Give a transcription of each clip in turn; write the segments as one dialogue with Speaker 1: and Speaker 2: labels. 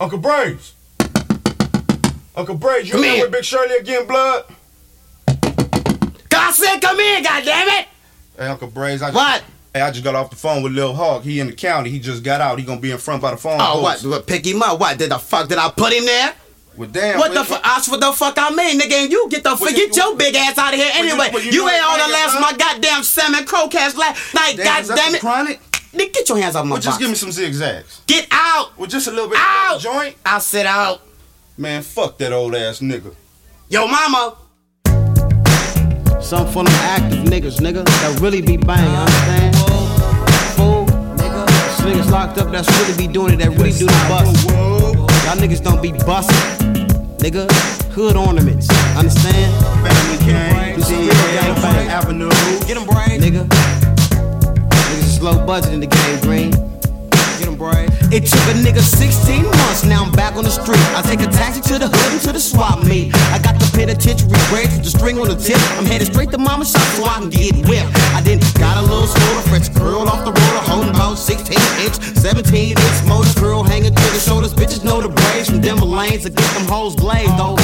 Speaker 1: Uncle Braves. Uncle Braves, you
Speaker 2: Come
Speaker 1: in
Speaker 2: here.
Speaker 1: with Big Shirley again, blood?
Speaker 2: God said come in, goddammit!
Speaker 1: Hey, Uncle Braves, I
Speaker 2: What?
Speaker 1: Hey, I just got off the phone with Lil Hawk. He in the county. He just got out. He gonna be in front by the phone.
Speaker 2: Oh, what? what? Pick him up? What? Did the fuck? Did I put him there?
Speaker 1: Well, damn.
Speaker 2: What the fuck? That's what the fuck I mean, nigga. And you get the fuck,
Speaker 1: you-
Speaker 2: get your big ass out of here
Speaker 1: Well, you-
Speaker 2: anyway.
Speaker 1: you
Speaker 2: You, ain't on the last my goddamn salmon crowcast last night.
Speaker 1: Damn,
Speaker 2: God damn
Speaker 1: some
Speaker 2: it.
Speaker 1: Chronic?
Speaker 2: Nigga, get your hands off my
Speaker 1: Well, just
Speaker 2: box.
Speaker 1: give me some zigzags.
Speaker 2: Get out.
Speaker 1: Well, just a little bit.
Speaker 2: Out.
Speaker 1: Joint.
Speaker 2: I'll sit out.
Speaker 1: Man, fuck that old ass nigga.
Speaker 2: Yo, mama.
Speaker 3: Some for them active niggas, nigga, that really be banging, understand? Fool, nigga. Niggas locked up that's really be doing it, that really do the bust. Y'all niggas don't be busting, nigga. Hood ornaments, understand?
Speaker 1: Family gang.
Speaker 3: In the game, green. It took a nigga 16 months, now I'm back on the street. I take a taxi to the hood and to the swap meet. I got the penitentiary braids with the string on the tip. I'm headed straight to mama's shop so I can get whipped. I did got a little stroller, French curl off the roller, holding about 16 inch, 17 inch motor curl hanging to the shoulders. Bitches know the braids from Denver lanes to get them hoes blazed. Though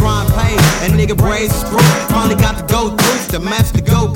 Speaker 3: crime paid, and nigga braids is. Finally got to go through to match the go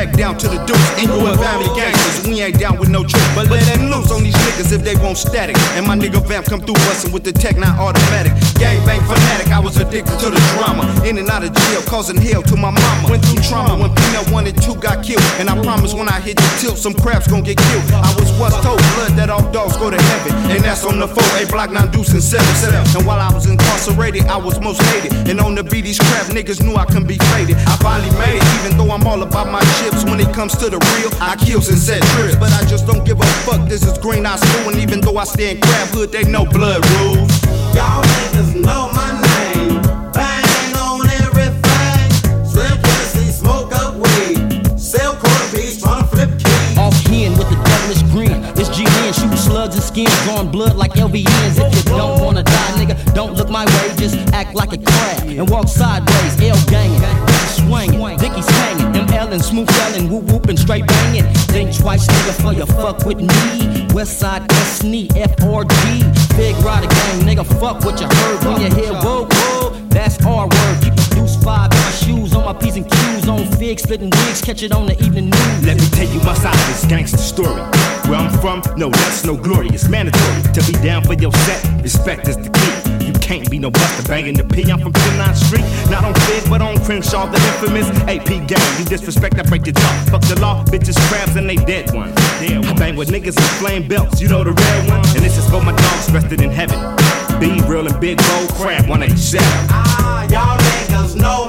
Speaker 1: back down to the deuce. Inglewood family gangsters, we ain't down with no trick. But let them loose on these niggas if they want static. And my nigga Vamp come through bustin' with the tech, not automatic. Gang bang fanatic, I was addicted to the drama. In and out of jail, causing hell to my mama. Went through trauma when Peanut 1 and 2 got killed. And I promise when I hit the tilt, some crabs gon' get killed. I was what's told, blood that all dogs go to heaven. That's on the 4, A block 9 deuce and 7 7. And while I was incarcerated, I was most hated. And on the beat, these crap niggas knew I couldn't be faded. I finally made it, even though I'm all about my chips. When it comes to the real, I kills and set trips. But I just don't give a fuck, this is green eye school. And even though I stay in crab hood, they know blood rules.
Speaker 2: Y'all niggas know my
Speaker 4: Slugs and skins, drawing blood like LVNs. If you don't wanna die, nigga, don't look my way. Just act like a crab and walk sideways. L gangin', swingin', Dickies hanging, ML and smooth yelling, whoop whoop and straight bangin'. Think twice, nigga, for you fuck with me. Westside S N E F R G. Big rider gang, nigga, fuck what you heard when you hear whoa whoa. That's our word. Keep the deuce five in my shoes, on my P's and Q's, on figs, splitting wigs, catch it on the evening news.
Speaker 5: Let me tell you my side of this gangster story. Where I'm from, no less, no glory. It's mandatory to be down for your set. Respect is the key. You can't be no buster banging the P. I'm from 59th Street, not on Fig, but on Crenshaw, the infamous AP gang. You disrespect, I break your jaw. Fuck the law, bitches, crabs, and they dead ones. I bang with niggas in flame belts, you know the real one. And this is for my dogs rested in heaven. Be real and big gold crab, 187.
Speaker 2: Ah, y'all niggas know